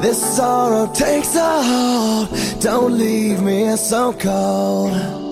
This sorrow takes a hold. Don't leave me so cold.